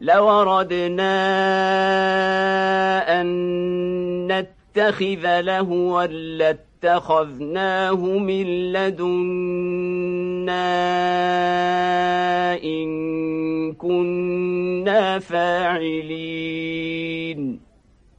لوردنا أن نتخذ لهوا لاتخذناه من لدنا إن كنا فاعلين.